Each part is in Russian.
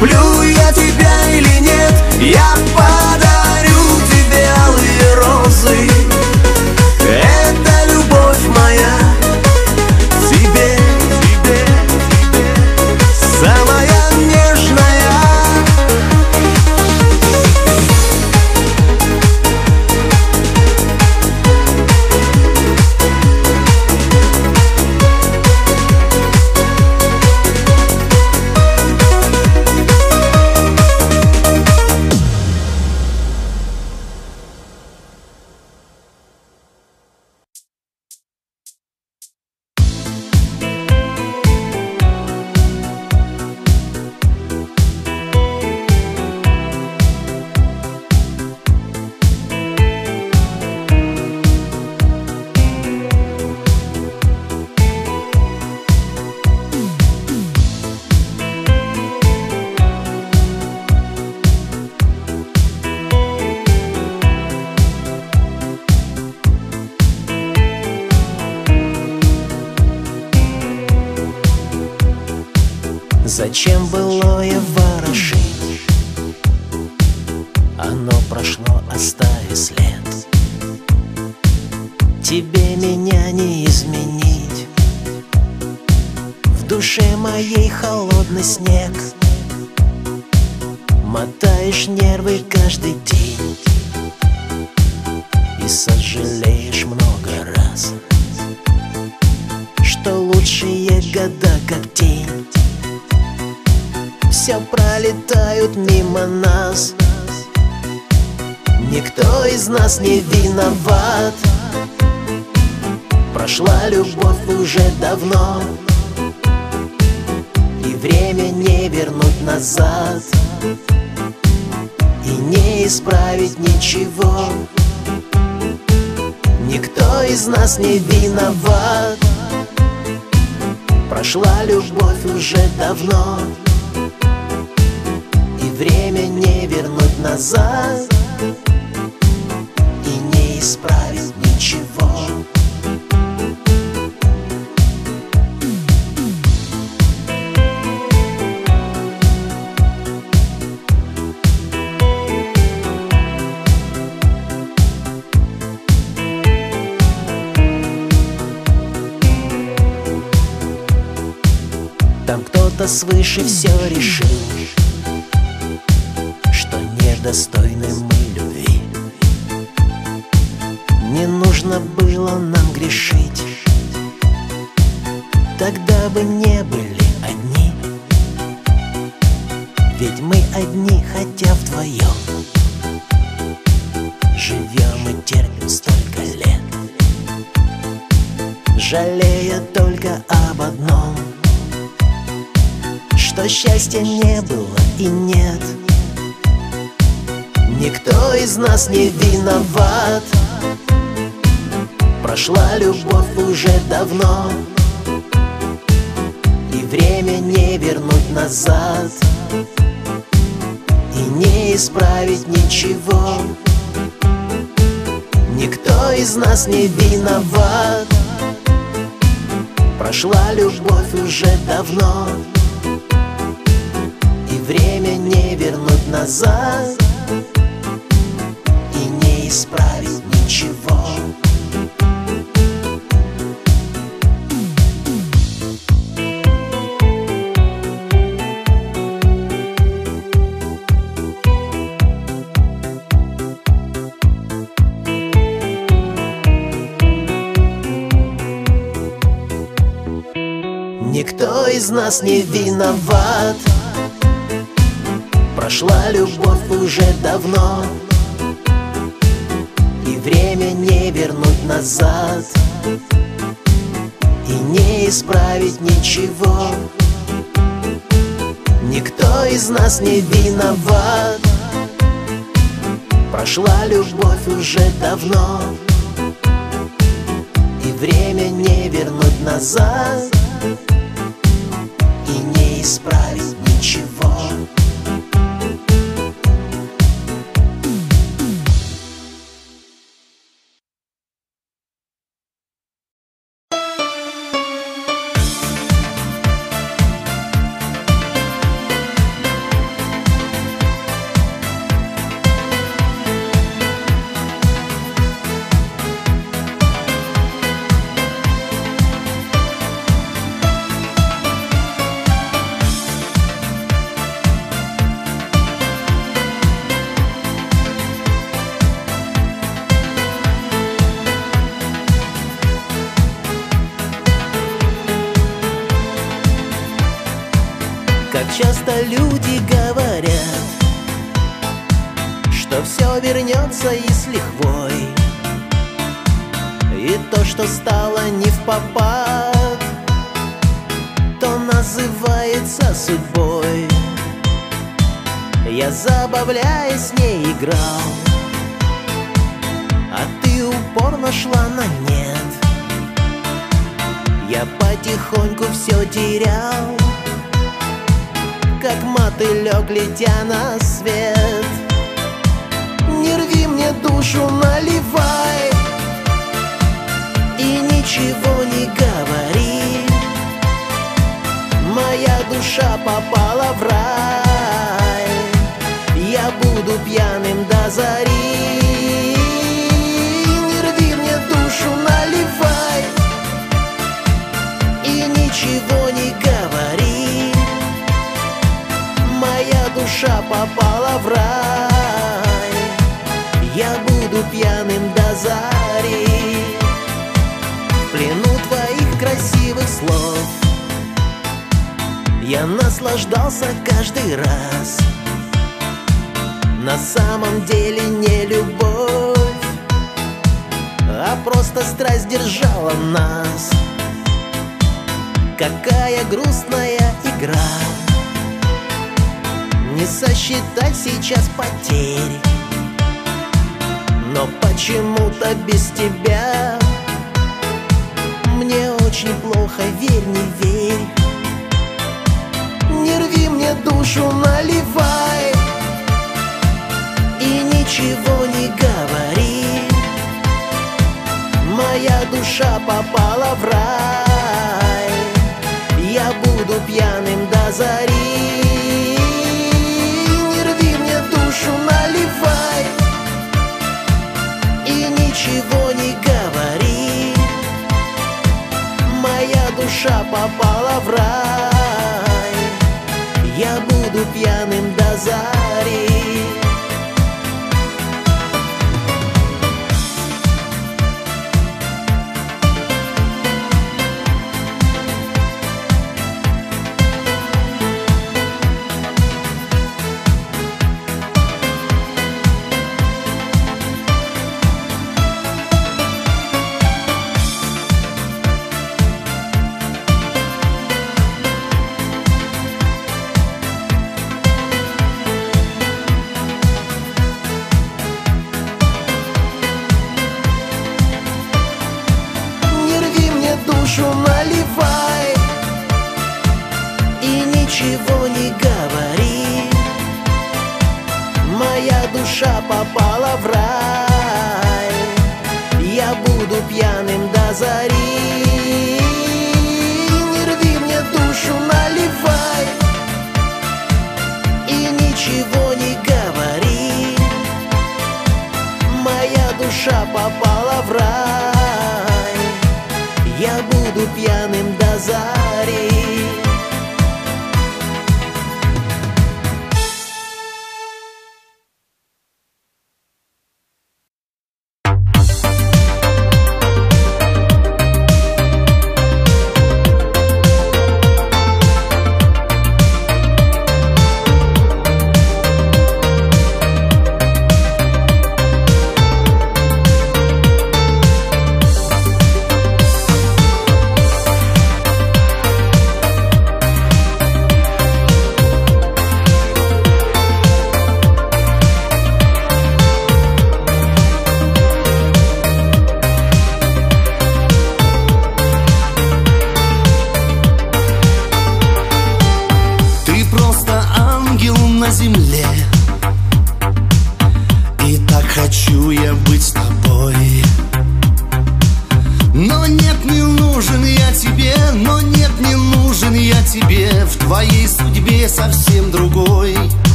Люблю я тебя или нет, я свыше все решил Что недостойны мы любви. Не нужно было нам грешить Тогда бы не были одни. Ведь мы одни, хотя вдвоем Живем и терпим столько лет Жалея только об одном счастья не было и нет. Никто из нас не виноват. Прошла любовь уже давно И время не вернуть назад И не исправить ничего. Никто из нас не виноват. Прошла любовь уже давно не вернуть назад И не исправить ничего. Никто из нас не виноват Прошла любовь уже давно. И время не вернуть назад. И не исправить ничего. Никто из нас не виноват. Прошла любовь уже давно. И время не вернуть назад играл, а ты упорно шла на нет. Я потихоньку все терял как мотылек, летя на свет. Не рви мне душу, наливай И ничего не говори. Моя душа попала в рай буду пьяным до зари. Не рви мне душу, наливай И ничего не говори. Моя душа попала в рай. Я буду пьяным до зари. Плену твоих красивых слов. Я наслаждался каждый раз На самом деле не любовь А просто страсть держала нас. Какая грустная игра. Не сосчитать сейчас потерь. Но почему-то без тебя Мне очень плохо, верь, не верь. Не рви мне душу, наливай ничего не говори. Моя душа попала в рай. Я буду пьяным до зари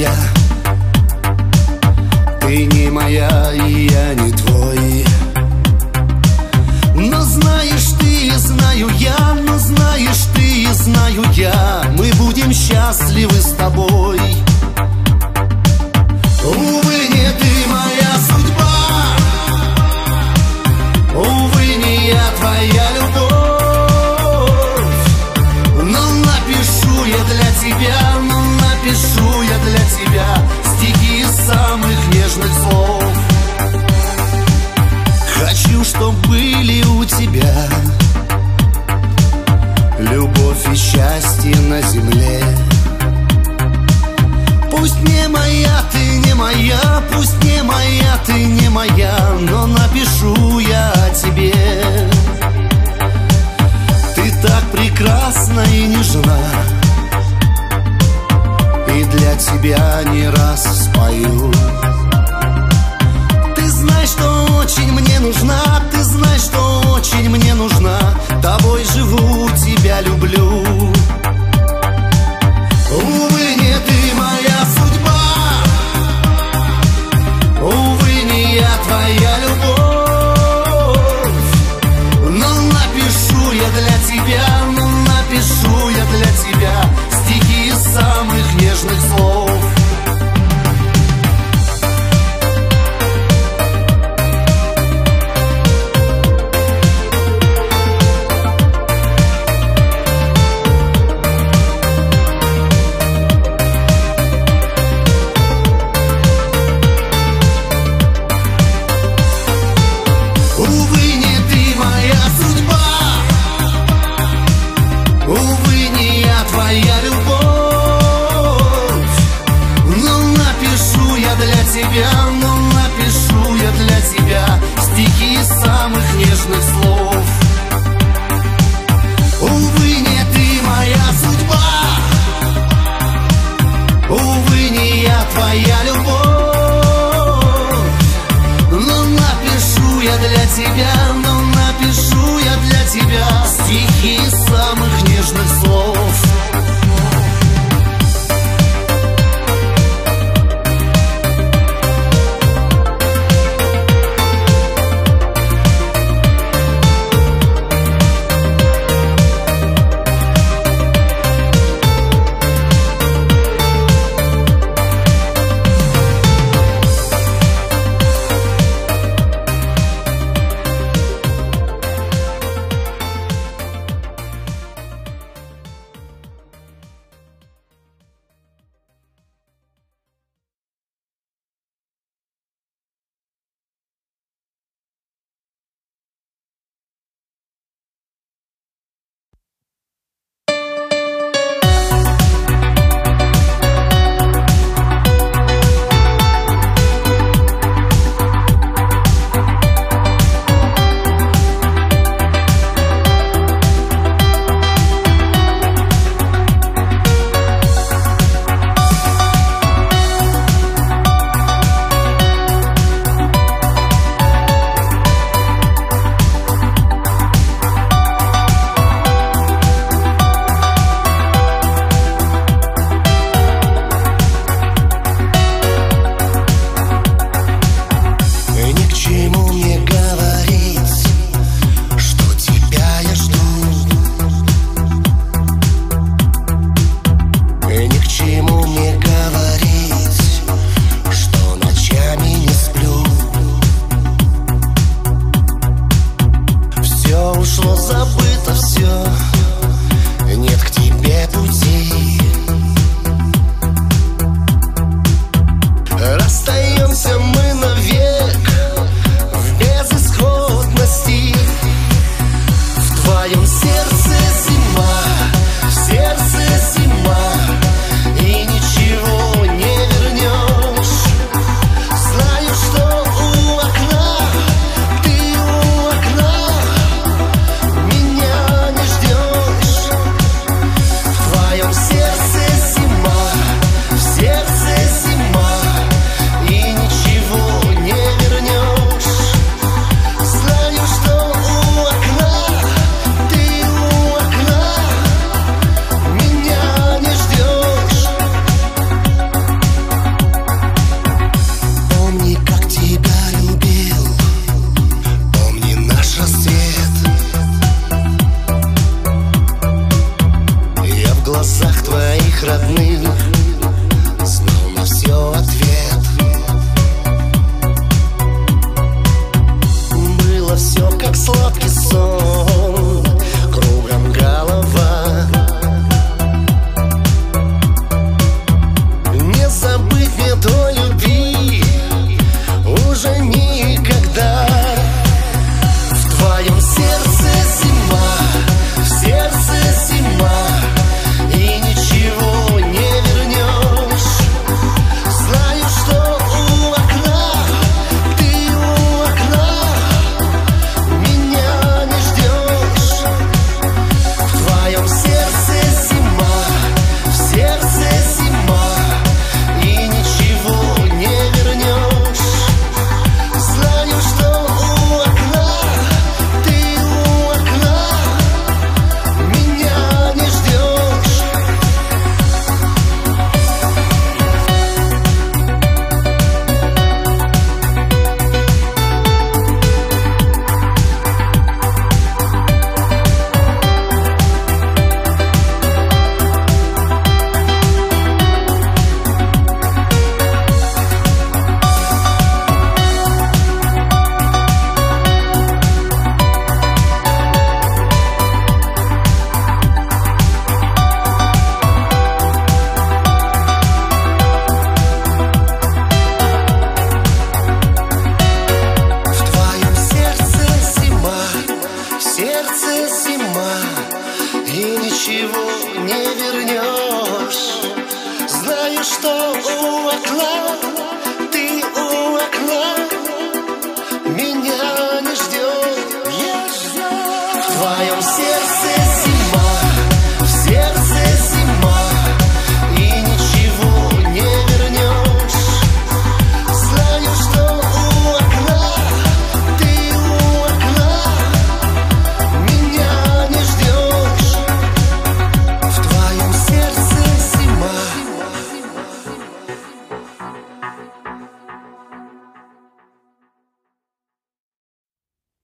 rabia.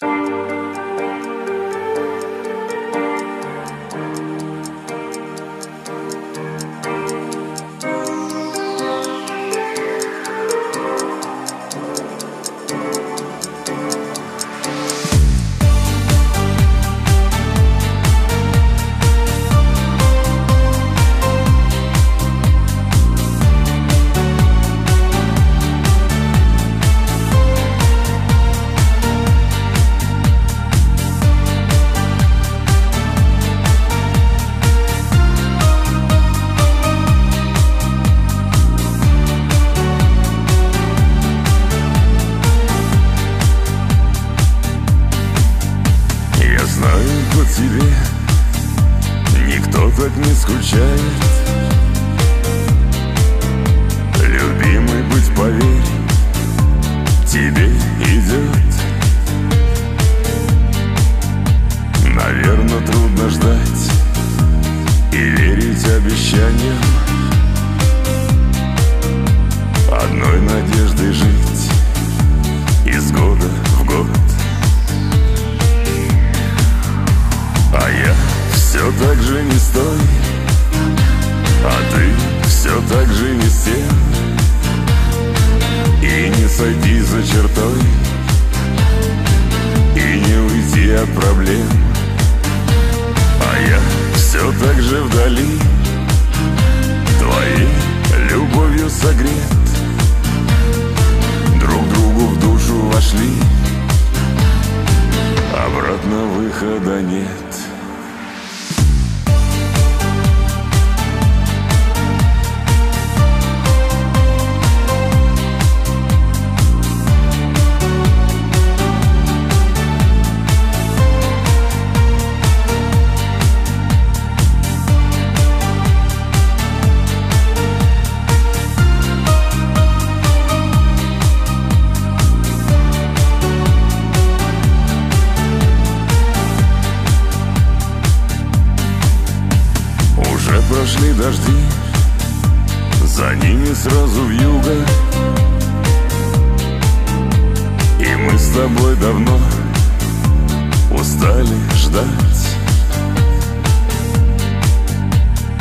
Música тобой давно устали ждать.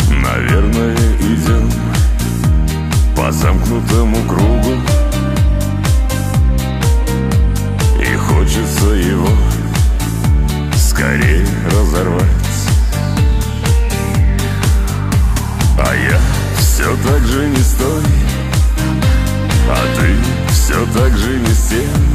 Наверное, идем по замкнутому кругу. И хочется его скорее разорвать. А я все так же не стой А ты все так же не с тем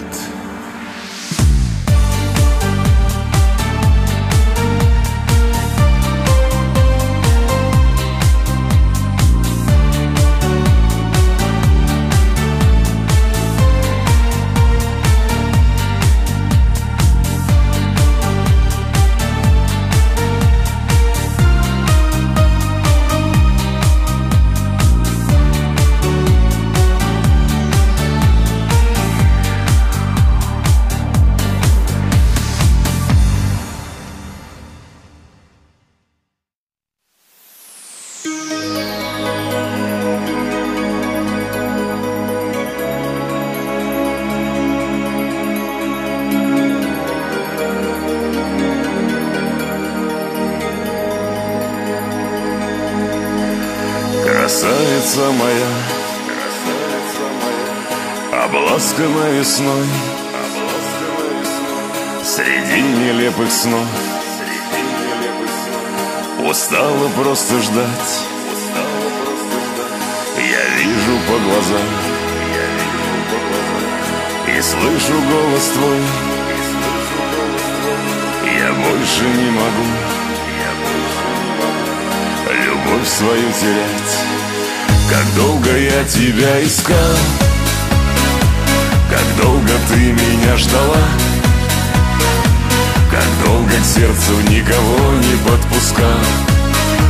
Подпускал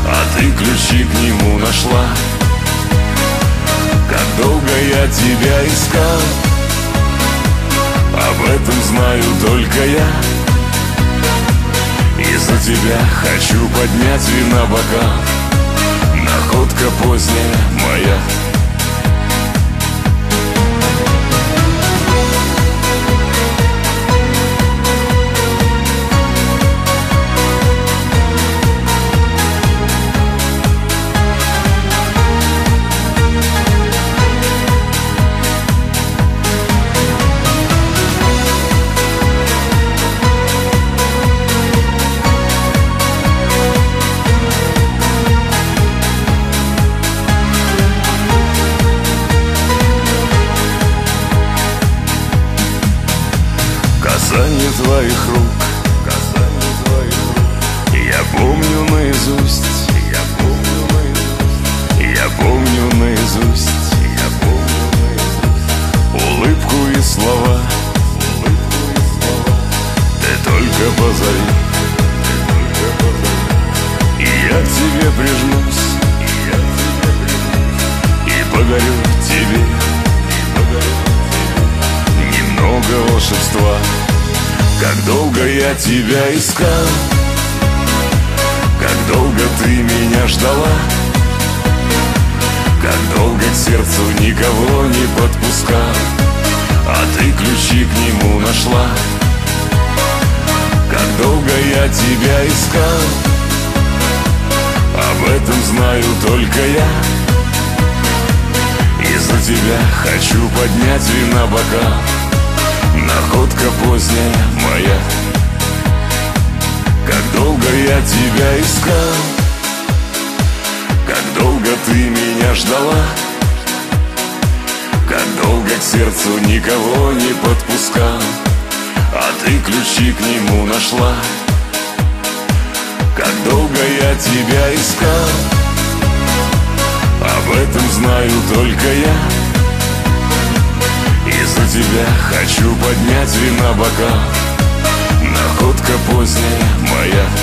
А ты ключи к нему нашла. Как долго я тебя искал Об этом знаю только я. И за тебя хочу поднять вина бокал. Находка поздняя моя тебя искал. Как долго ты меня ждала. Как долго к сердцу никого не подпускал. А ты ключи к нему нашла. Как долго я тебя искал. Об этом знаю только я. И за тебя хочу поднять вина бокал. Находка поздняя моя Как долго я тебя искал. Как долго ты меня ждала. Как долго к сердцу никого не подпускал. А ты ключи к нему нашла. Как долго я тебя искал. Об этом знаю только я. И за тебя хочу поднять вина бокал Находка поздняя моя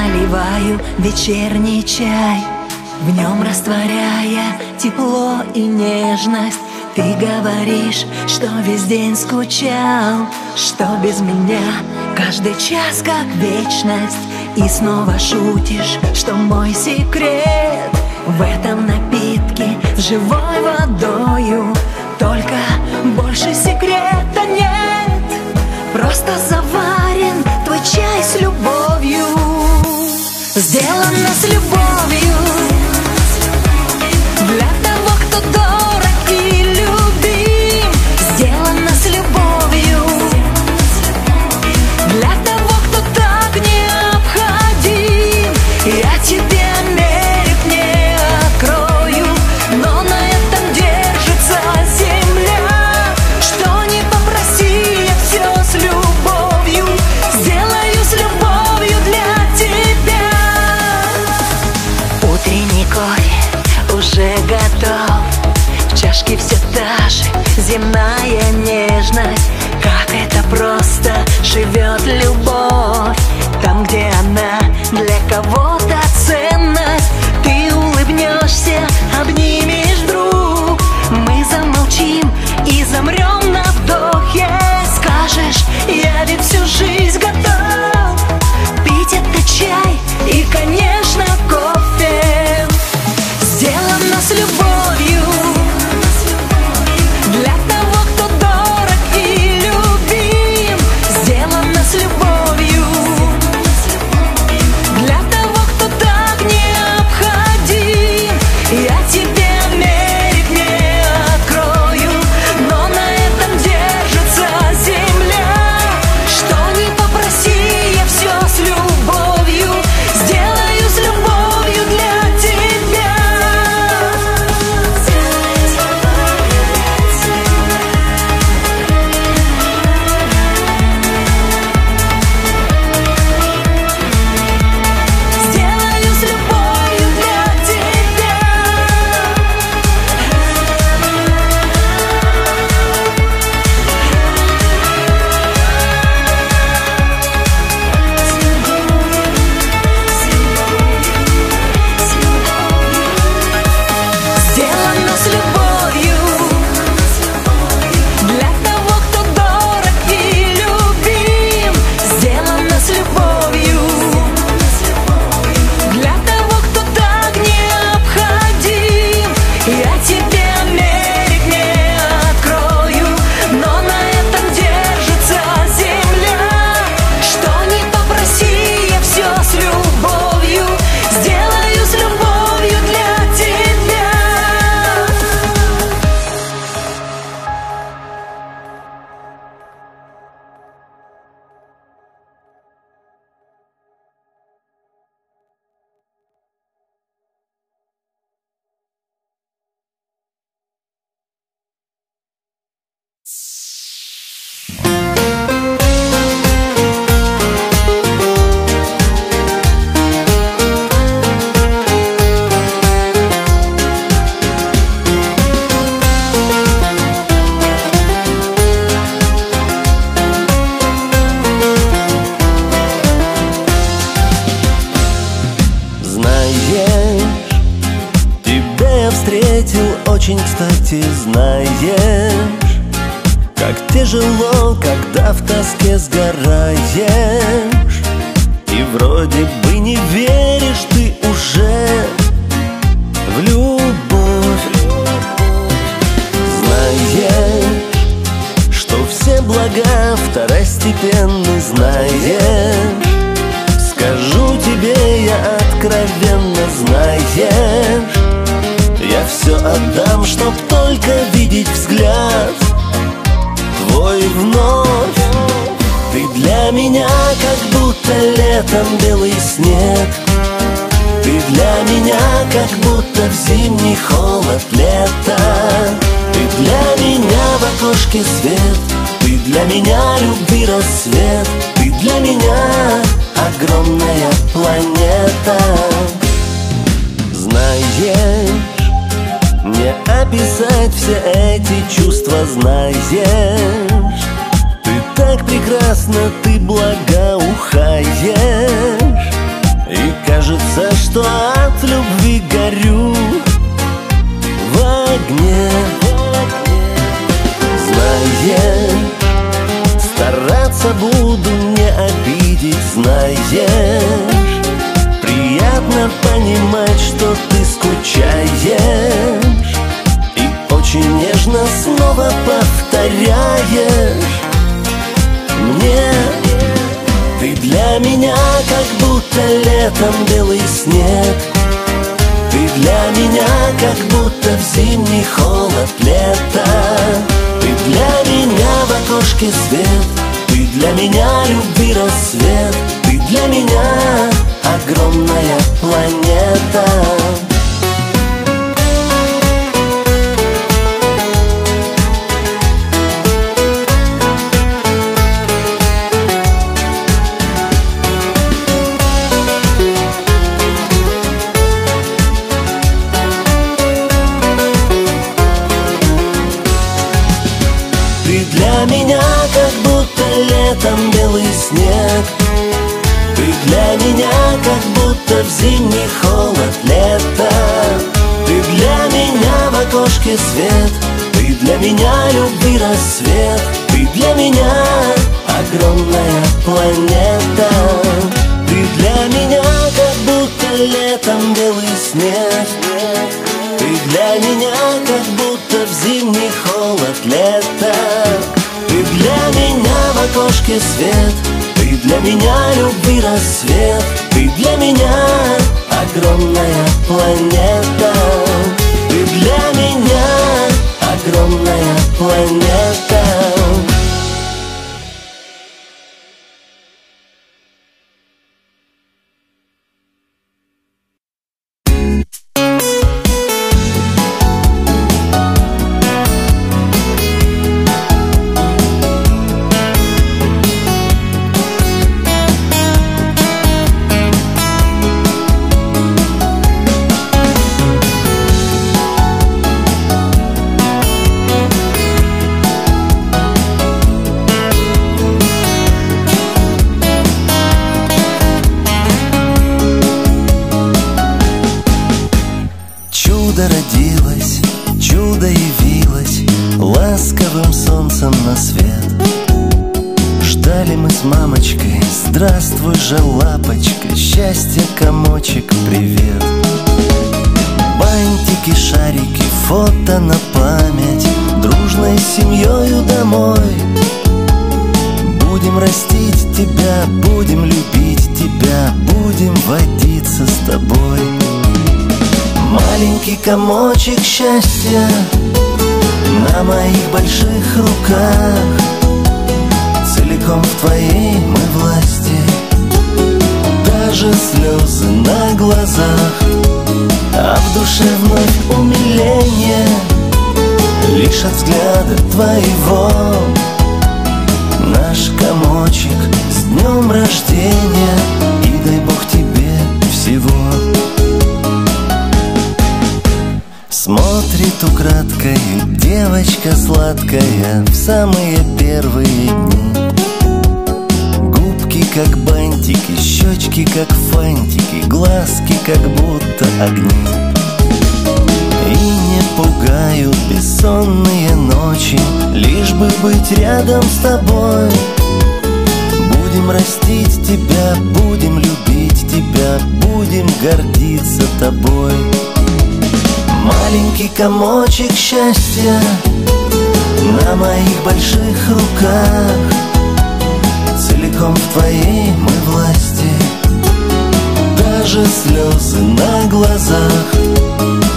наливаю вечерний чай. В нем растворяя тепло и нежность. Ты говоришь, что весь день скучал Что без меня каждый час как вечность. И снова шутишь, что мой секрет В этом напитке живой водою. Только больше секрета нет. Просто заварен твой чай с любовью сделано с любовью. для меня огромная планета. Знаешь, не описать все эти чувства Знаешь, ты так прекрасна, ты благоухаешь. И кажется, что от любви горю. В огне. Знаешь стараться буду не обидеть Знаешь, приятно понимать, что ты скучаешь. И очень нежно снова повторяешь. Мне ты для меня как будто летом белый снег. Ты для меня как будто в зимний холод лета для меня в окошке свет. Ты для меня любви рассвет. Ты для меня огромная планета окошке свет. Ты для меня любви рассвет. Ты для меня огромная планета. Ты для меня как будто летом белый снег. Ты для меня как будто в зимний холод лета. Ты для меня в окошке свет. Ты для меня любви рассвет. Ты для меня огромная планета счастья На моих больших руках. Целиком в твоей мы власти. Даже слезы на глазах. А в душе вновь умиление. Лишь от взгляда твоего сладкая В самые первые дни. Губки как бантики, щечки как фантики Глазки как будто огни. И не пугают бессонные ночи Лишь бы быть рядом с тобой. Будем растить тебя, будем любить тебя Будем гордиться тобой. Маленький комочек счастья На моих больших руках Целиком в твоей мы власти. Даже слезы на глазах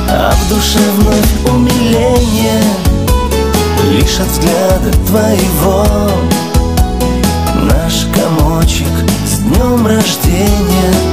А в душе вновь умиление. Лишь от взгляда твоего Наш комочек с днем рождения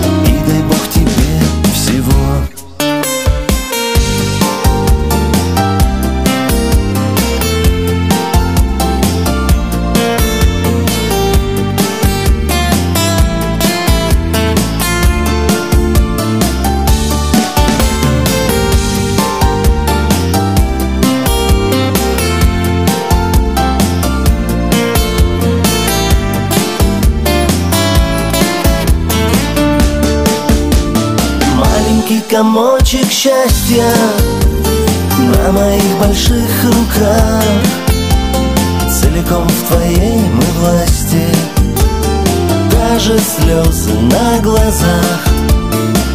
комочек счастья На моих больших руках. Целиком в твоей мы власти. Даже слезы на глазах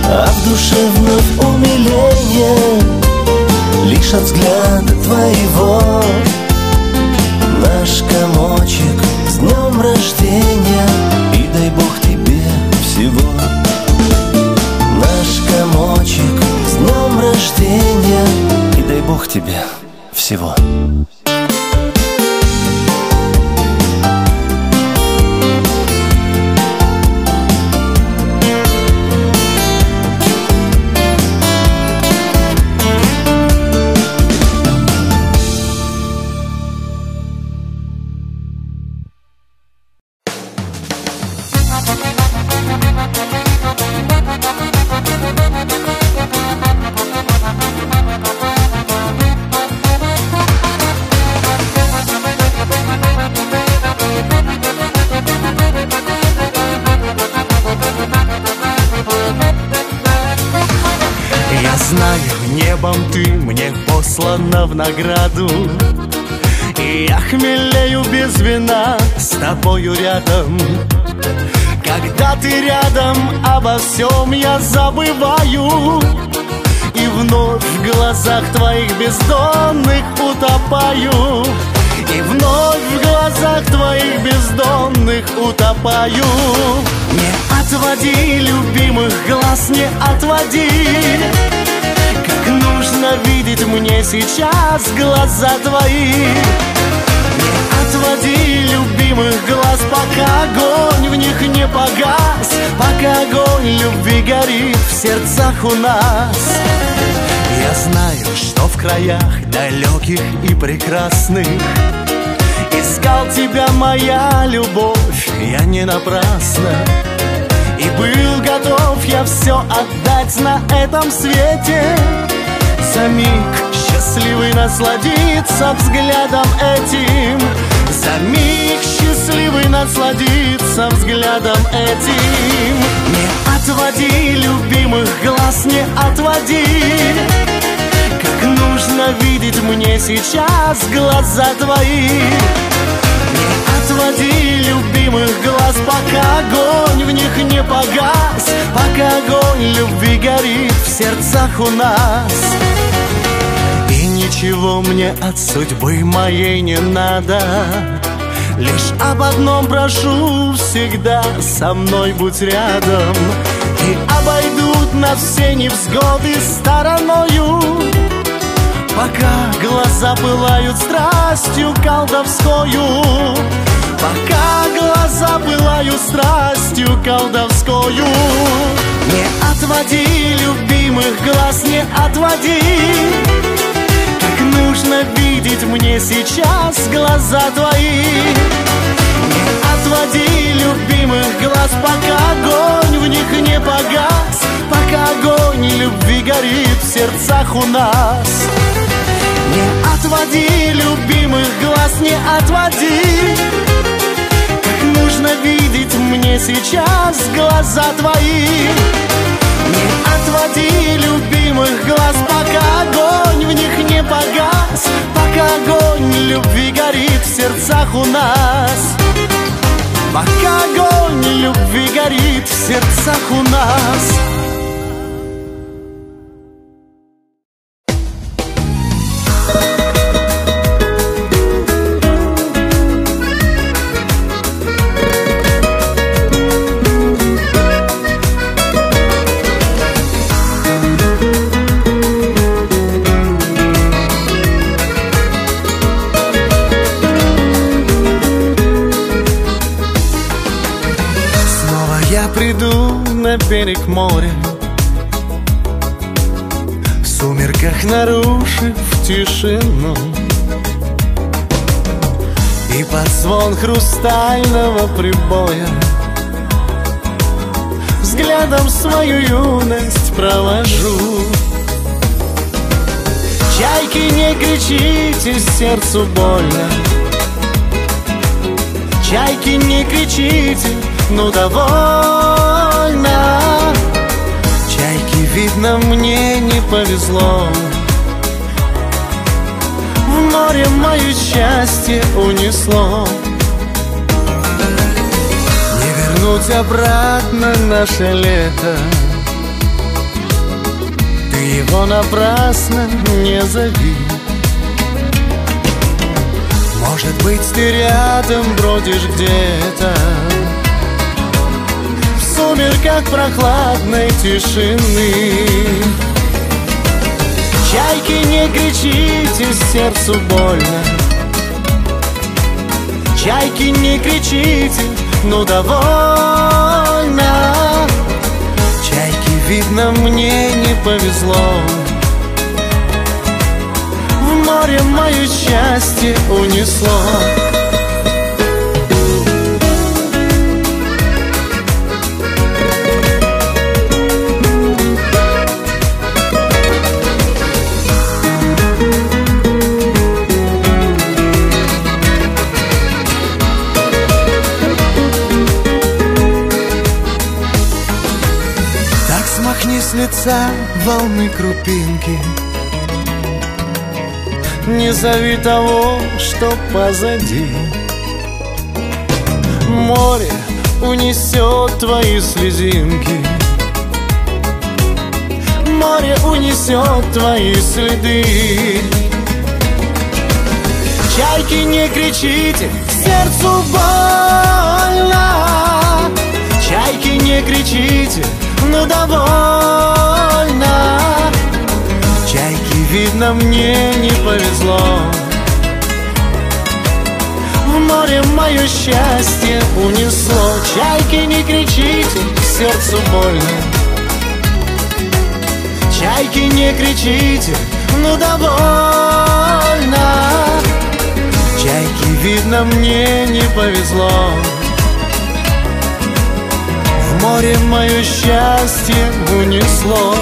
А в душе вновь умиление Лишь от взгляда твоего. Наш Бог тебе всего награду. И я хмелею без вина с тобою рядом. Когда ты рядом, обо всем я забываю. И вновь в глазах твоих бездонных утопаю. И вновь в глазах твоих бездонных утопаю. Не отводи любимых глаз, не отводи нужно видеть мне сейчас глаза твои. Не отводи любимых глаз, пока огонь в них не погас Пока огонь любви горит в сердцах у нас. Я знаю, что в краях далеких и прекрасных Искал тебя, моя любовь, я не напрасно. И был готов я все отдать на этом свете За миг счастливый насладиться взглядом этим. За миг счастливый насладиться взглядом этим. Не отводи любимых глаз, не отводи. Как нужно видеть мне сейчас глаза твои отводи любимых глаз, пока огонь в них не погас Пока огонь любви горит в сердцах у нас. И ничего мне от судьбы моей не надо Лишь об одном прошу всегда Со мной будь рядом. И обойдут нас все невзгоды стороною Пока глаза пылают страстью колдовскою Пока глаза пылают страстью колдовскою. Не отводи любимых глаз, не отводи. Как нужно видеть мне сейчас глаза твои. Не отводи любимых глаз, пока огонь в них не погас. Пока огонь любви горит в сердцах у нас отводи любимых глаз, не отводи. Как нужно видеть мне сейчас глаза твои. Не отводи любимых глаз, пока огонь в них не погас Пока огонь любви горит в сердцах у нас. Пока огонь любви горит в сердцах у нас моря В сумерках нарушив тишину. И под звон хрустального прибоя. Взглядом свою юность провожу. Чайки, не кричите, сердцу больно. Чайки, не кричите, ну довольно видно, мне не повезло. В море мое счастье унесло. Не вернуть обратно наше лето. Ты его напрасно не зови. Может быть, ты рядом бродишь где-то сумерках прохладной тишины. Чайки, не кричите, сердцу больно. Чайки, не кричите, ну довольно. Чайки, видно, мне не повезло. В море мое счастье унесло лица волны крупинки. Не зови того, что позади. Море унесет твои слезинки. Море унесет твои следы. Чайки, не кричите, сердцу больно. Чайки, не кричите, ну довольно. Чайки, видно, мне не повезло. В море мое счастье унесло. Чайки, не кричите, сердцу больно. Чайки, не кричите, ну довольно. Чайки, видно, мне не повезло море мое счастье унесло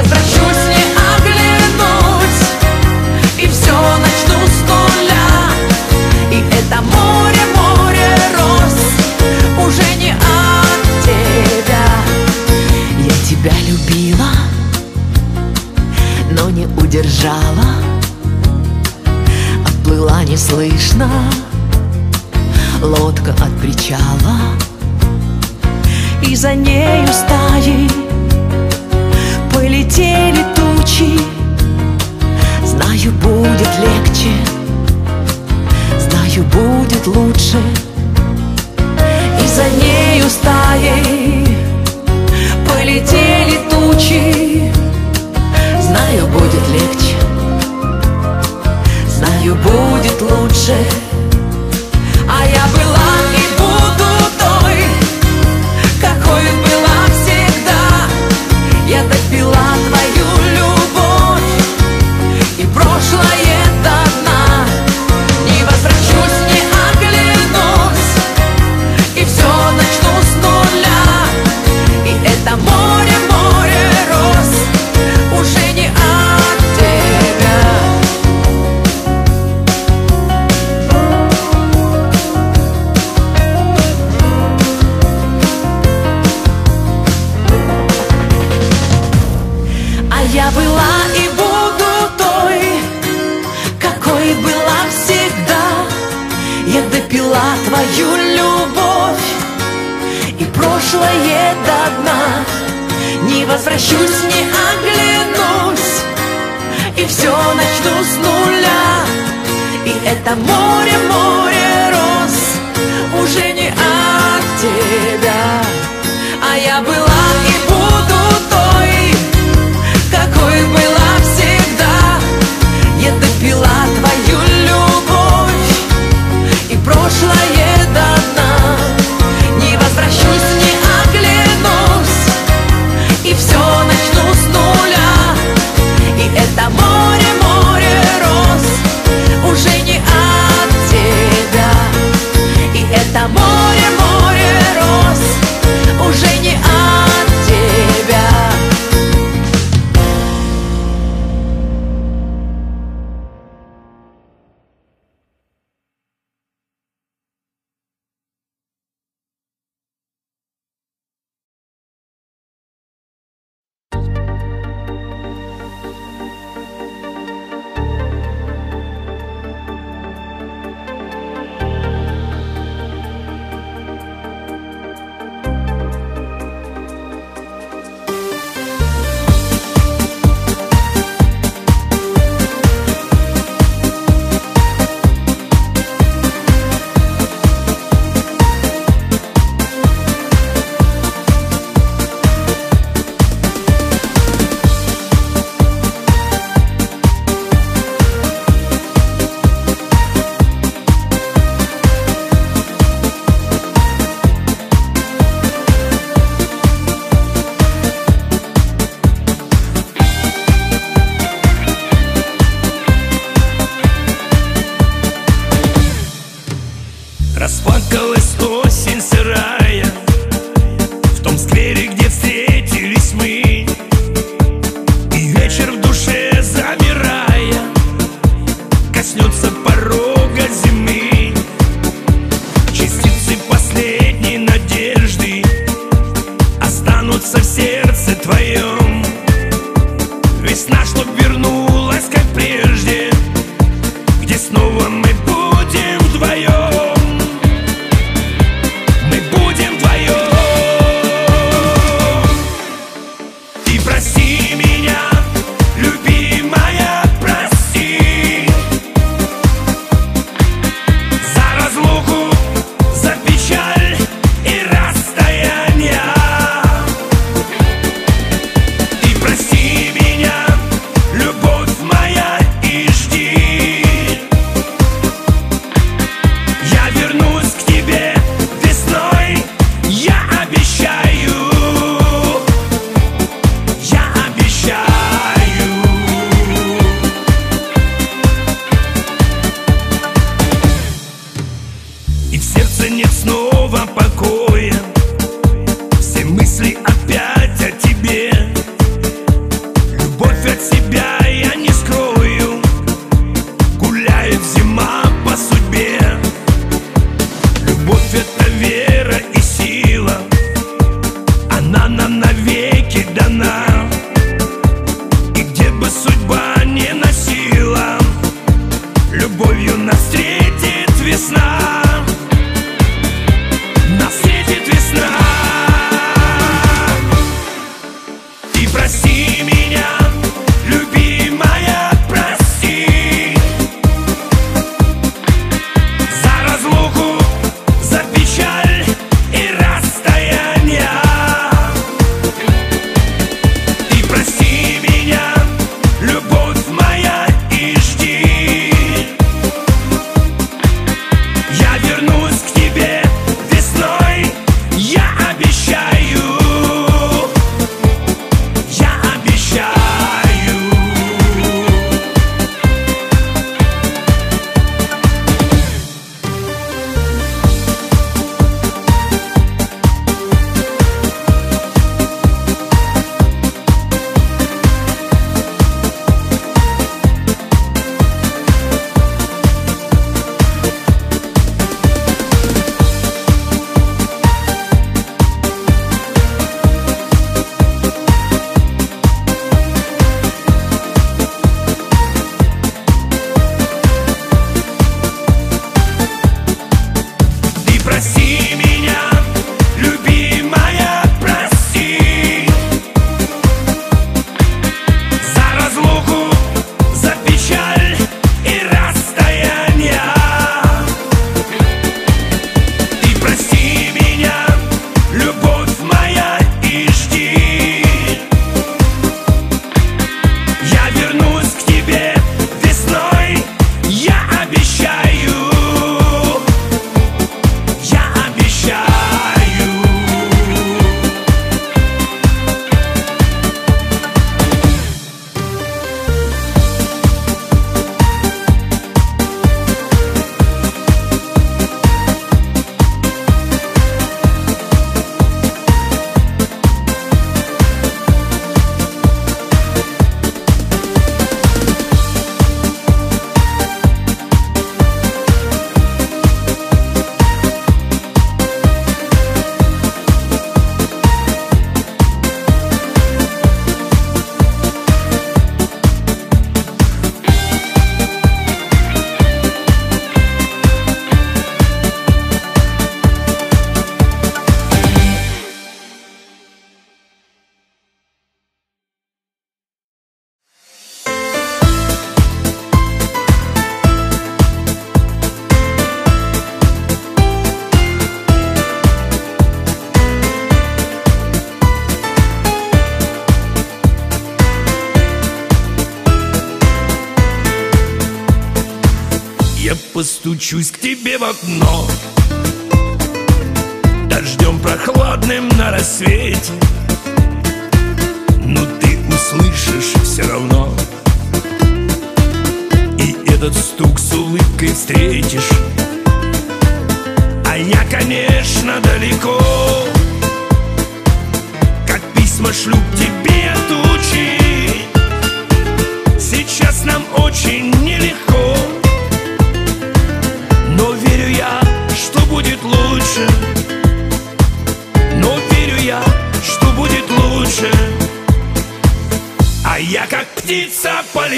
Возвращусь, не оглянусь И все начну с нуля. И это море, море роз Уже не от тебя. Я тебя любила Но не удержала. Отплыла неслышно Лодка от причала. И за нею стаи летели тучи. Знаю, будет легче. Знаю, будет лучше. И за нею стаей Полетели тучи. Знаю, будет легче. Знаю, будет лучше. А я была постучусь к тебе в окно. Дождем прохладным на рассвете. Но ты услышишь все равно. И этот стук с улыбкой встретишь. А я, конечно, далеко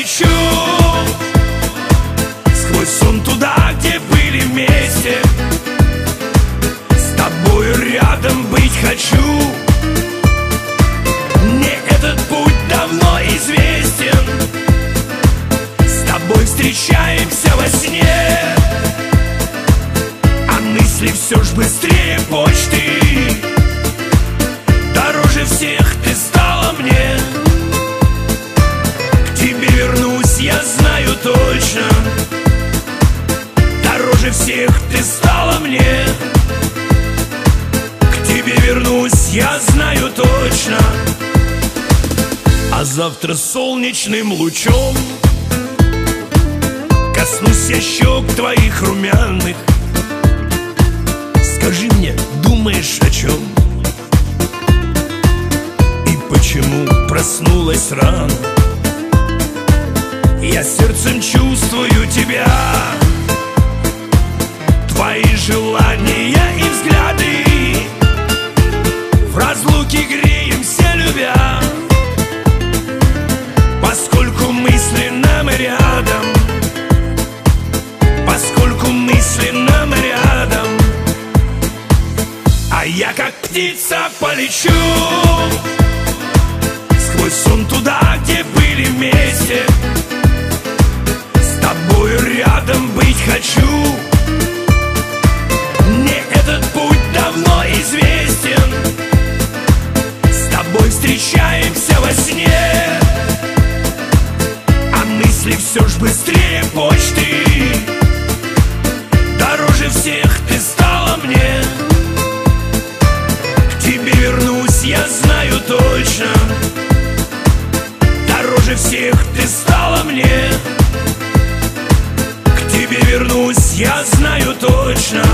птица полечу завтра солнечным лучом. Коснусь я щек твоих румяных. Скажи мне, думаешь о чем? И почему проснулась рано? Я сердцем чувствую тебя. Твои желания и взгляды. В разлуке греемся, любя птица полечу. Сквозь сон туда, где были вместе. С тобою рядом быть хочу. Мне этот путь давно известен. С тобой встречаемся во сне. А мысли все ж быстрее почты знаю